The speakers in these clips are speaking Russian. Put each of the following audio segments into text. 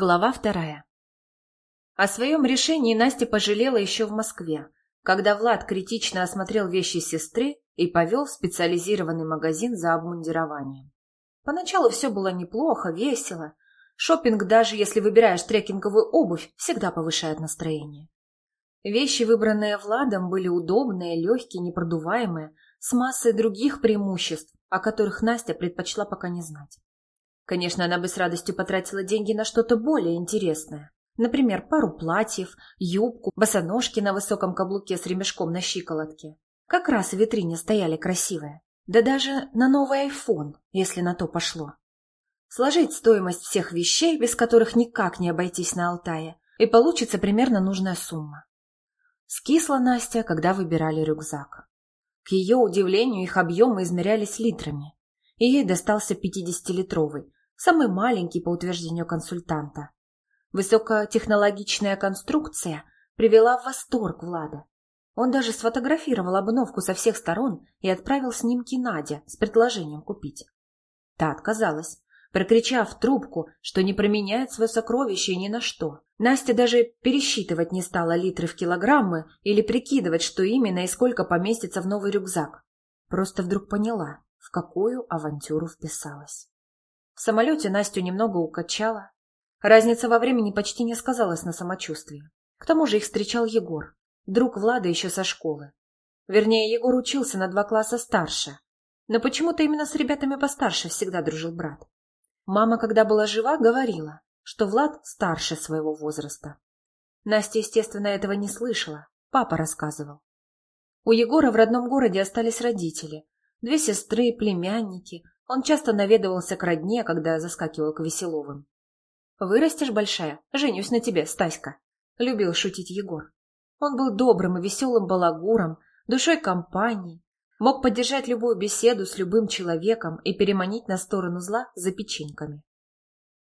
Глава вторая. О своем решении Настя пожалела еще в Москве, когда Влад критично осмотрел вещи сестры и повел в специализированный магазин за обмундированием. Поначалу все было неплохо, весело. Шопинг, даже если выбираешь трекинговую обувь, всегда повышает настроение. Вещи, выбранные Владом, были удобные, легкие, непродуваемые, с массой других преимуществ, о которых Настя предпочла пока не знать. Конечно, она бы с радостью потратила деньги на что-то более интересное. Например, пару платьев, юбку, босоножки на высоком каблуке с ремешком на щиколотке. Как раз в витрине стояли красивые. Да даже на новый айфон, если на то пошло. Сложить стоимость всех вещей, без которых никак не обойтись на Алтае, и получится примерно нужная сумма. Скисла Настя, когда выбирали рюкзак. К ее удивлению, их объемы измерялись литрами, и ей достался 50-литровый, самый маленький по утверждению консультанта. Высокотехнологичная конструкция привела в восторг Влада. Он даже сфотографировал обновку со всех сторон и отправил снимки Наде с предложением купить. Та отказалась, прокричав в трубку, что не променяет свое сокровище ни на что. Настя даже пересчитывать не стала литры в килограммы или прикидывать, что именно и сколько поместится в новый рюкзак. Просто вдруг поняла, в какую авантюру вписалась. В самолете Настю немного укачало. Разница во времени почти не сказалась на самочувствии. К тому же их встречал Егор, друг Влада еще со школы. Вернее, Егор учился на два класса старше. Но почему-то именно с ребятами постарше всегда дружил брат. Мама, когда была жива, говорила, что Влад старше своего возраста. Настя, естественно, этого не слышала. Папа рассказывал. У Егора в родном городе остались родители. Две сестры, племянники, он часто наведывался к родне, когда заскакивал к Веселовым. «Вырастешь большая, женюсь на тебе, Стаська», — любил шутить Егор. Он был добрым и веселым балагуром, душой компании, мог поддержать любую беседу с любым человеком и переманить на сторону зла за печеньками.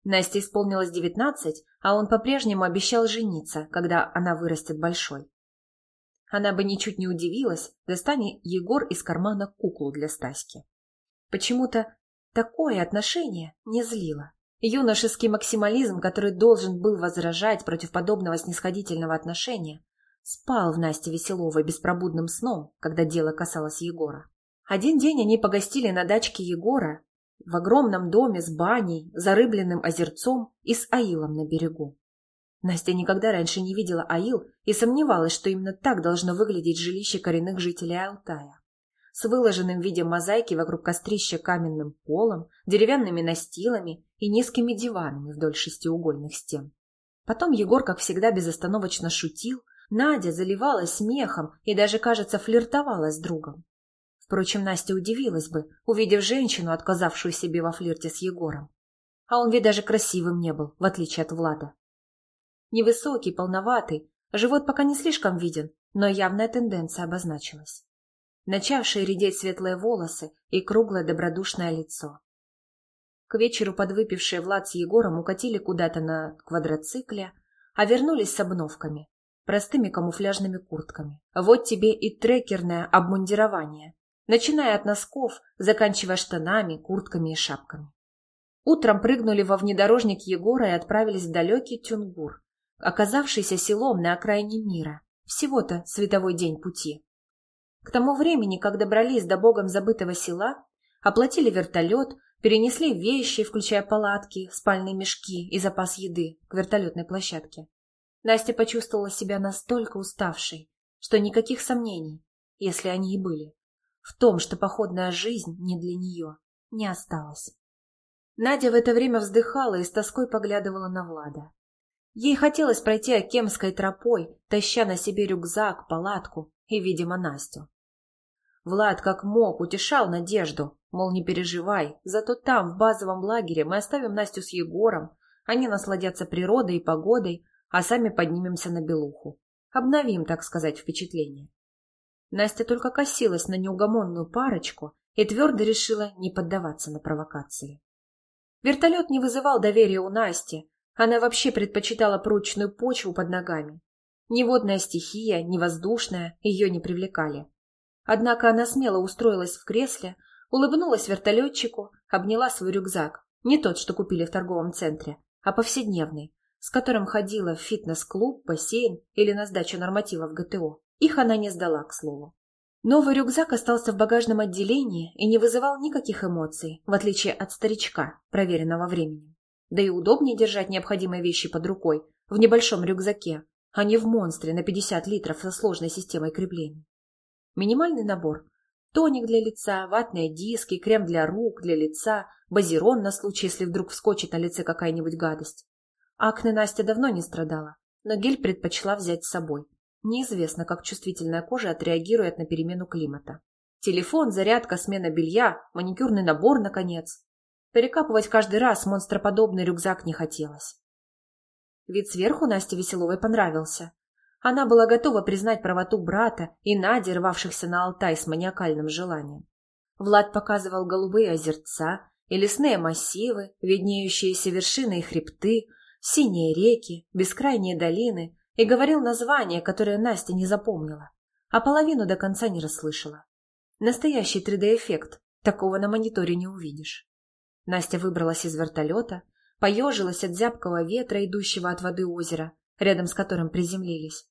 Насте исполнилось девятнадцать, а он по-прежнему обещал жениться, когда она вырастет большой. Она бы ничуть не удивилась, достанет Егор из кармана куклу для Стаськи. Почему-то такое отношение не злило. Юношеский максимализм, который должен был возражать против подобного снисходительного отношения, спал в Насте Веселовой беспробудным сном, когда дело касалось Егора. Один день они погостили на дачке Егора в огромном доме с баней, зарыбленным озерцом и с аилом на берегу. Настя никогда раньше не видела аил и сомневалась, что именно так должно выглядеть жилище коренных жителей Алтая с выложенным в виде мозаики вокруг кострища каменным полом, деревянными настилами и низкими диванами вдоль шестиугольных стен. Потом Егор, как всегда, безостановочно шутил, Надя заливалась смехом и даже, кажется, флиртовала с другом. Впрочем, Настя удивилась бы, увидев женщину, отказавшую себе во флирте с Егором. А он ведь даже красивым не был, в отличие от Влада. Невысокий, полноватый, живот пока не слишком виден, но явная тенденция обозначилась начавшие редеть светлые волосы и круглое добродушное лицо. К вечеру подвыпившие Влад с Егором укатили куда-то на квадроцикле, а вернулись с обновками, простыми камуфляжными куртками. Вот тебе и трекерное обмундирование, начиная от носков, заканчивая штанами, куртками и шапками. Утром прыгнули во внедорожник Егора и отправились в далекий Тюнгур, оказавшийся селом на окраине мира, всего-то световой день пути. К тому времени, как добрались до богом забытого села, оплатили вертолет, перенесли вещи, включая палатки, спальные мешки и запас еды к вертолетной площадке. Настя почувствовала себя настолько уставшей, что никаких сомнений, если они и были, в том, что походная жизнь не для нее, не осталось. Надя в это время вздыхала и с тоской поглядывала на Влада. Ей хотелось пройти Акемской тропой, таща на себе рюкзак, палатку и, видимо, Настю. Влад как мог утешал Надежду, мол, не переживай, зато там, в базовом лагере, мы оставим Настю с Егором, они насладятся природой и погодой, а сами поднимемся на Белуху. Обновим, так сказать, впечатление. Настя только косилась на неугомонную парочку и твердо решила не поддаваться на провокации. Вертолет не вызывал доверия у Насти, она вообще предпочитала прочную почву под ногами. Ни водная стихия, ни воздушная ее не привлекали. Однако она смело устроилась в кресле, улыбнулась вертолетчику, обняла свой рюкзак. Не тот, что купили в торговом центре, а повседневный, с которым ходила в фитнес-клуб, бассейн или на сдачу нормативов ГТО. Их она не сдала, к слову. Новый рюкзак остался в багажном отделении и не вызывал никаких эмоций, в отличие от старичка, проверенного временем. Да и удобнее держать необходимые вещи под рукой, в небольшом рюкзаке, а не в монстре на 50 литров со сложной системой крепления. Минимальный набор. Тоник для лица, ватные диски, крем для рук, для лица, базирон на случай, если вдруг вскочит на лице какая-нибудь гадость. Акне Настя давно не страдала, но гель предпочла взять с собой. Неизвестно, как чувствительная кожа отреагирует на перемену климата. Телефон, зарядка, смена белья, маникюрный набор, наконец. Перекапывать каждый раз монстроподобный рюкзак не хотелось. Вид сверху Насте Веселовой понравился. Она была готова признать правоту брата и Нади, рвавшихся на Алтай с маниакальным желанием. Влад показывал голубые озерца и лесные массивы, виднеющиеся вершины и хребты, синие реки, бескрайние долины и говорил название, которое Настя не запомнила, а половину до конца не расслышала. Настоящий 3D-эффект, такого на мониторе не увидишь. Настя выбралась из вертолета, поежилась от зябкого ветра, идущего от воды озера, рядом с которым приземлились.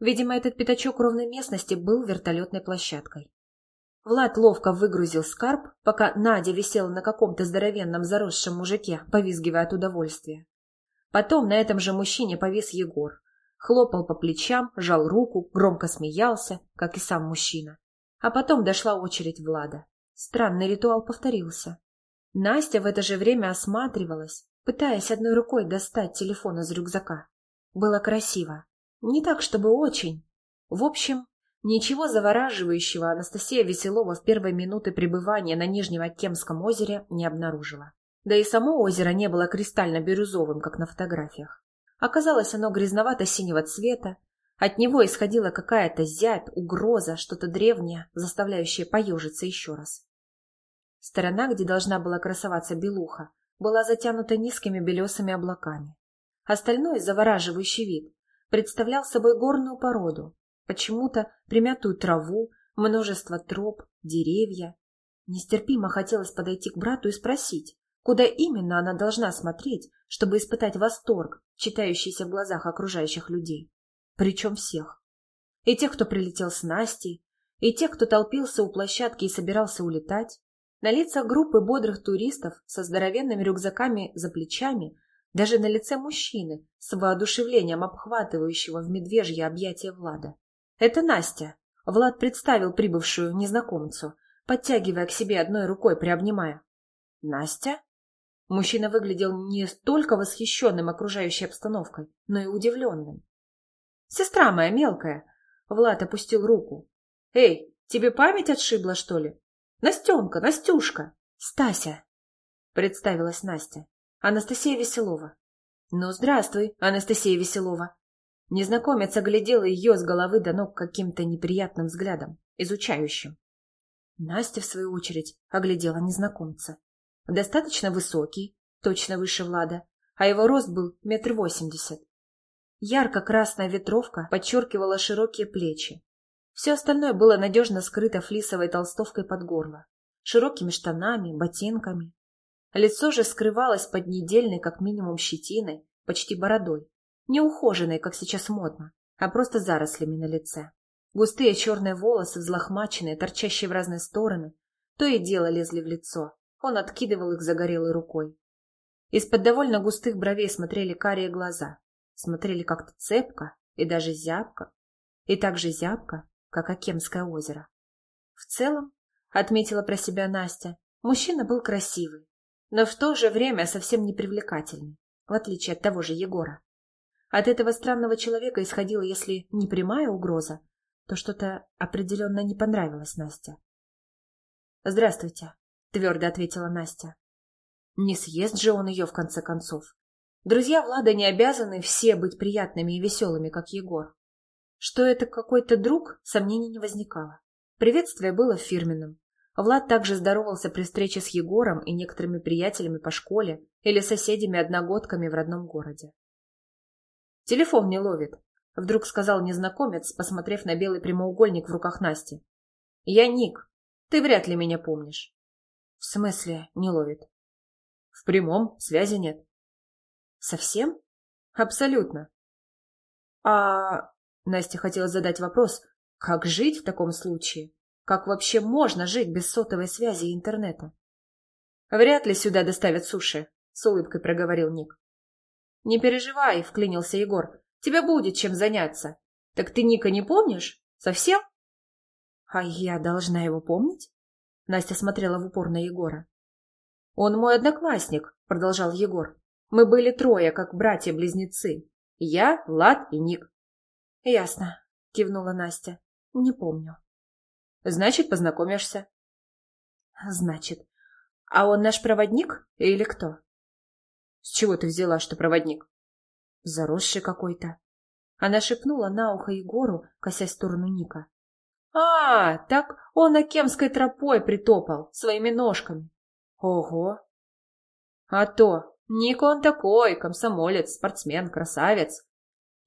Видимо, этот пятачок ровной местности был вертолетной площадкой. Влад ловко выгрузил скарб, пока Надя висела на каком-то здоровенном заросшем мужике, повизгивая от удовольствия. Потом на этом же мужчине повис Егор. Хлопал по плечам, жал руку, громко смеялся, как и сам мужчина. А потом дошла очередь Влада. Странный ритуал повторился. Настя в это же время осматривалась, пытаясь одной рукой достать телефон из рюкзака. Было красиво. Не так, чтобы очень. В общем, ничего завораживающего Анастасия Веселова в первые минуты пребывания на Нижнем Оттемском озере не обнаружила. Да и само озеро не было кристально-бирюзовым, как на фотографиях. Оказалось оно грязновато-синего цвета, от него исходила какая-то зябь, угроза, что-то древнее, заставляющее поежиться еще раз. Сторона, где должна была красоваться белуха, была затянута низкими белесыми облаками. Остальной завораживающий вид представлял собой горную породу, почему-то примятую траву, множество троп, деревья. Нестерпимо хотелось подойти к брату и спросить, куда именно она должна смотреть, чтобы испытать восторг, читающийся в глазах окружающих людей. Причем всех. И тех, кто прилетел с Настей, и тех, кто толпился у площадки и собирался улетать. На лицах группы бодрых туристов со здоровенными рюкзаками за плечами даже на лице мужчины с воодушевлением обхватывающего в медвежье объятия Влада. «Это Настя!» Влад представил прибывшую незнакомцу, подтягивая к себе одной рукой, приобнимая. «Настя?» Мужчина выглядел не столько восхищенным окружающей обстановкой, но и удивленным. «Сестра моя мелкая!» Влад опустил руку. «Эй, тебе память отшибла, что ли? Настенка, Настюшка!» «Стася!» — представилась Настя. Анастасия Веселова. «Ну, здравствуй, Анастасия Веселова!» Незнакомец оглядел ее с головы до ног каким-то неприятным взглядом, изучающим. Настя, в свою очередь, оглядела незнакомца. Достаточно высокий, точно выше Влада, а его рост был метр восемьдесят. Ярко-красная ветровка подчеркивала широкие плечи. Все остальное было надежно скрыто флисовой толстовкой под горло, широкими штанами, ботинками. Лицо же скрывалось под недельной, как минимум, щетиной, почти бородой. Не ухоженной, как сейчас модно, а просто зарослями на лице. Густые черные волосы, взлохмаченные, торчащие в разные стороны, то и дело лезли в лицо. Он откидывал их загорелой рукой. Из-под довольно густых бровей смотрели карие глаза. Смотрели как-то цепко и даже зябко. И так же зябко, как Акемское озеро. В целом, отметила про себя Настя, мужчина был красивый, но в то же время совсем непривлекательный, в отличие от того же Егора. От этого странного человека исходила, если не прямая угроза, то что-то определенно не понравилось Насте. «Здравствуйте», — твердо ответила Настя. Не съест же он ее, в конце концов. Друзья Влада не обязаны все быть приятными и веселыми, как Егор. Что это какой-то друг, сомнений не возникало. Приветствие было фирменным, Влад также здоровался при встрече с Егором и некоторыми приятелями по школе или соседями-одногодками в родном городе. «Телефон не ловит», — вдруг сказал незнакомец, посмотрев на белый прямоугольник в руках Насти. «Я Ник. Ты вряд ли меня помнишь». «В смысле не ловит?» «В прямом. Связи нет». «Совсем?» Абсолютно. А Настя хотела задать вопрос, как жить в таком случае? Как вообще можно жить без сотовой связи и интернета? Вряд ли сюда доставят суши, с улыбкой проговорил Ник. Не переживай, вклинился Егор. Тебе будет чем заняться. Так ты Ника не помнишь? Совсем? А я должна его помнить? Настя смотрела в упор на Егора. Он мой одноклассник, продолжал Егор. Мы были трое, как братья-близнецы. Я, Влад и Ник. Ясно, кивнула Настя. Не помню. Значит, познакомишься. Значит. А он наш проводник или кто? С чего ты взяла, что проводник? Заросший какой-то. Она шепнула на ухо Егору, косясь в сторону Ника. А, так он Акемской тропой притопал, своими ножками. Ого! А то, Ник он такой, комсомолец, спортсмен, красавец.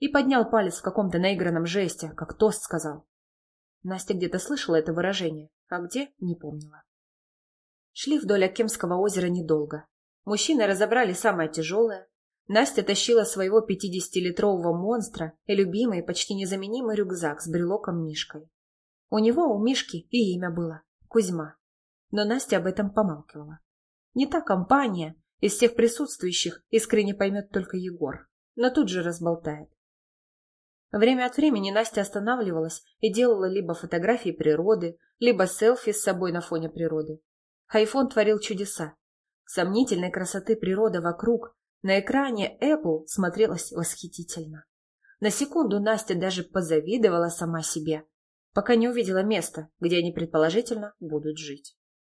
И поднял палец в каком-то наигранном жесте, как тост сказал. Настя где-то слышала это выражение, а где — не помнила. Шли вдоль Акемского озера недолго. Мужчины разобрали самое тяжелое. Настя тащила своего пятидесятилитрового монстра и любимый, почти незаменимый рюкзак с брелоком Мишкой. У него, у Мишки, и имя было — Кузьма. Но Настя об этом помалкивала. Не та компания, из всех присутствующих искренне поймет только Егор, но тут же разболтает. Время от времени Настя останавливалась и делала либо фотографии природы, либо селфи с собой на фоне природы. Айфон творил чудеса. Сомнительной красоты природа вокруг на экране Apple смотрелась восхитительно. На секунду Настя даже позавидовала сама себе, пока не увидела место, где они предположительно будут жить.